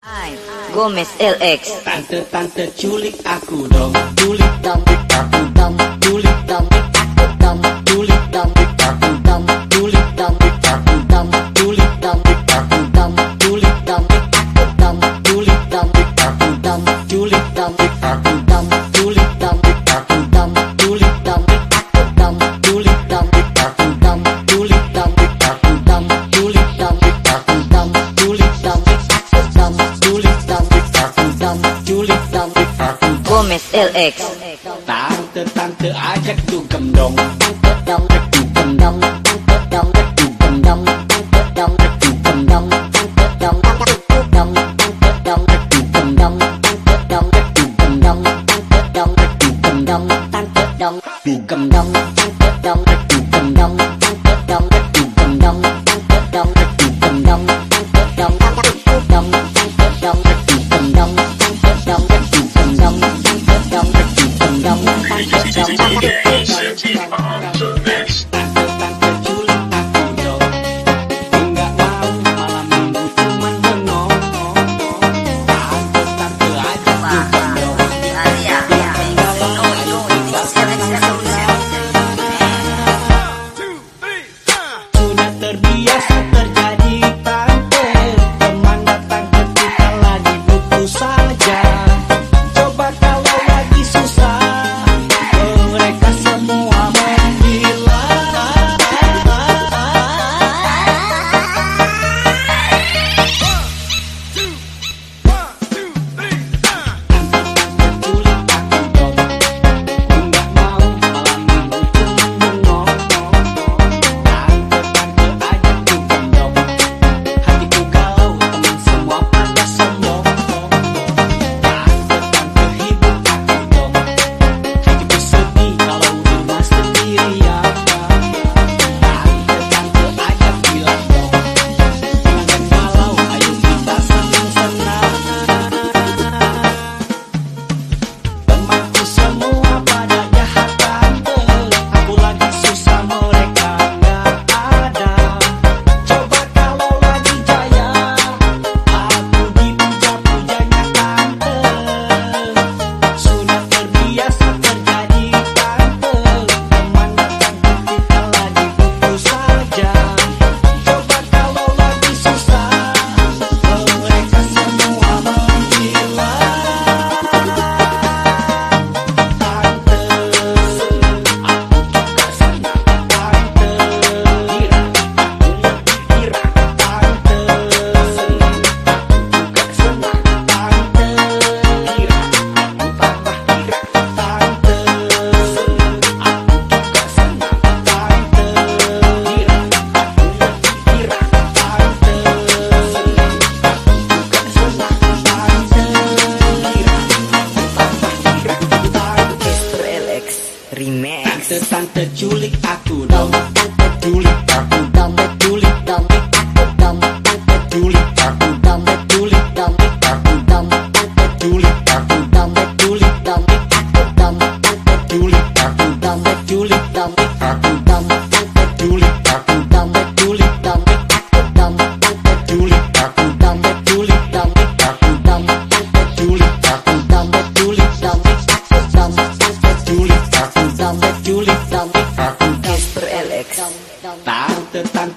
Hai, Gomez LX Tante-tante culik aku dong. Culik dong aku dong. Culik dong. ek ta te tan te ajak tu cầm đồng đồng tu cầm đồng đồng tu cầm đồng đồng tu cầm đồng đồng đồng đồng tu cầm đồng đồng tu cầm đồng đồng tu cầm đồng tan te đồng tu cầm đồng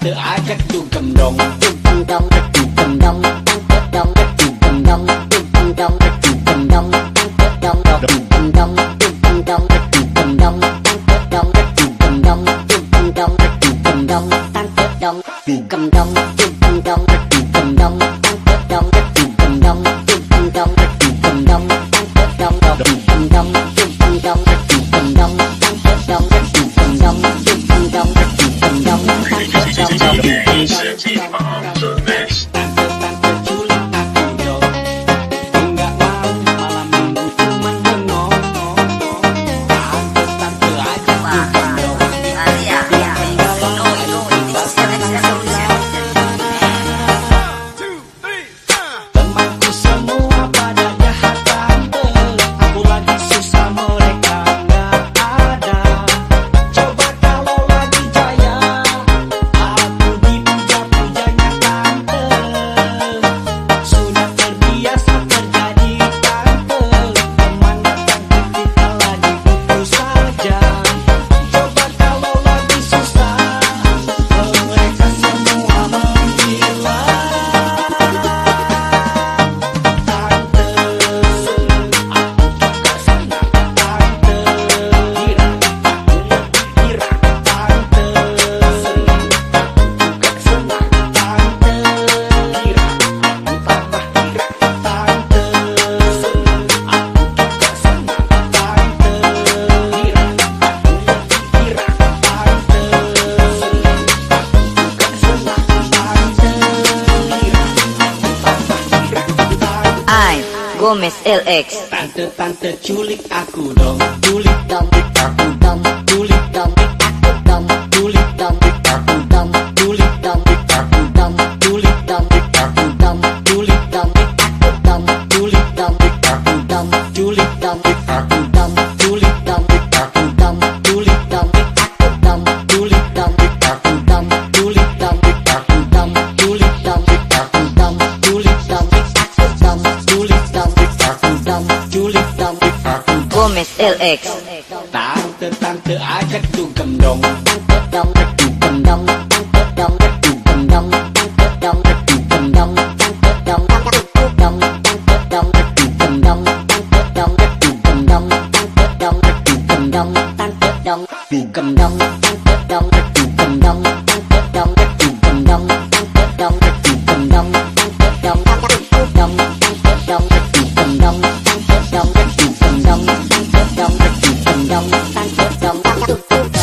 tự á chắc chu cầm đồng chu cầm đồng chắc chu cầm đồng tăng tết đồng chắc chu cầm đồng chu cầm đồng chắc chu cầm đồng tăng tết đồng đồng chu cầm đồng chu cầm đồng chắc chu cầm đồng tăng tết đồng chắc chu cầm đồng chu cầm đồng chắc chu cầm đồng tăng tết đồng chu cầm đồng chu cầm đồng chắc chu cầm đồng tăng tết đồng chắc chu cầm đồng chu cầm đồng chắc chu cầm đồng. Gomez LX Tante-tante culik aku dong. Culik dong aku dong. Culik aku ẹt tả tơ tăng tơ, á chắc tu cầm đồng đồng chắc tu cầm đồng đồng chắc tu cầm đồng đồng chắc tu cầm đồng đồng đồng chắc tu đồng đồng chắc tu cầm đồng đồng chắc tu cầm đồng đồng cầm đồng tăng tơ đồng. Tu cầm đồng. What the fuck?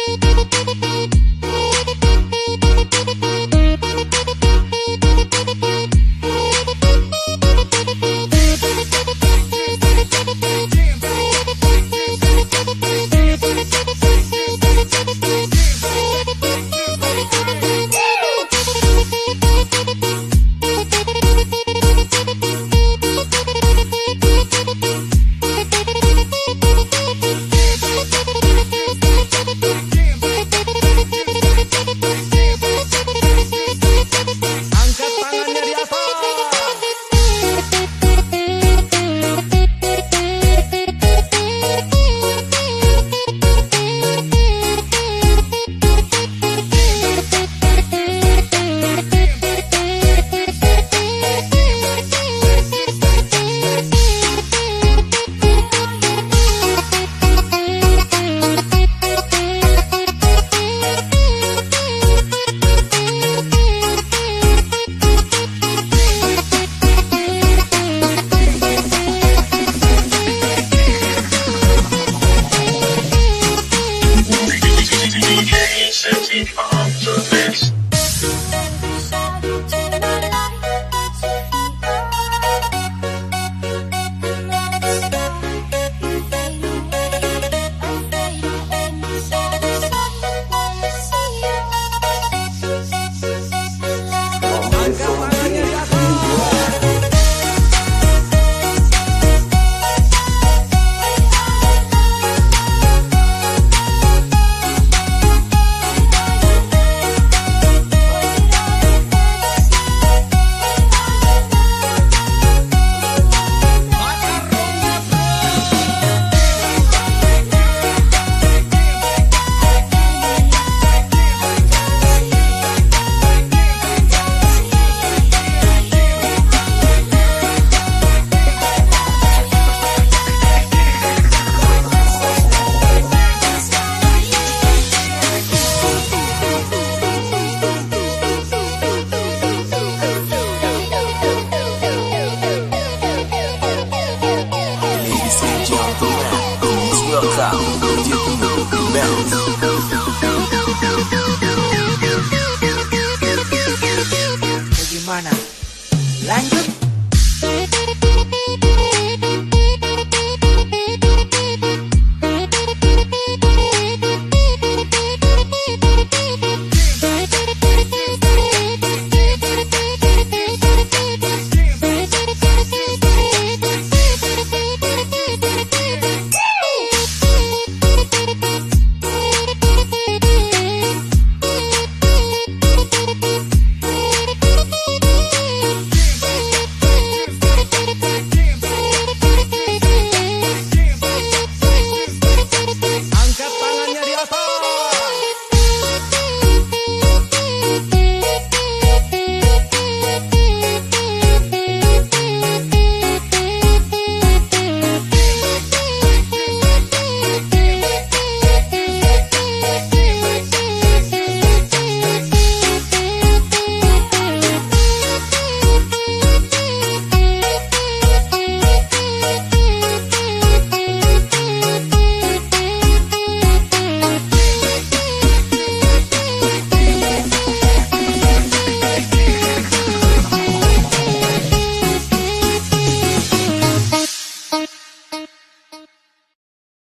Bagaimana? Lanjut.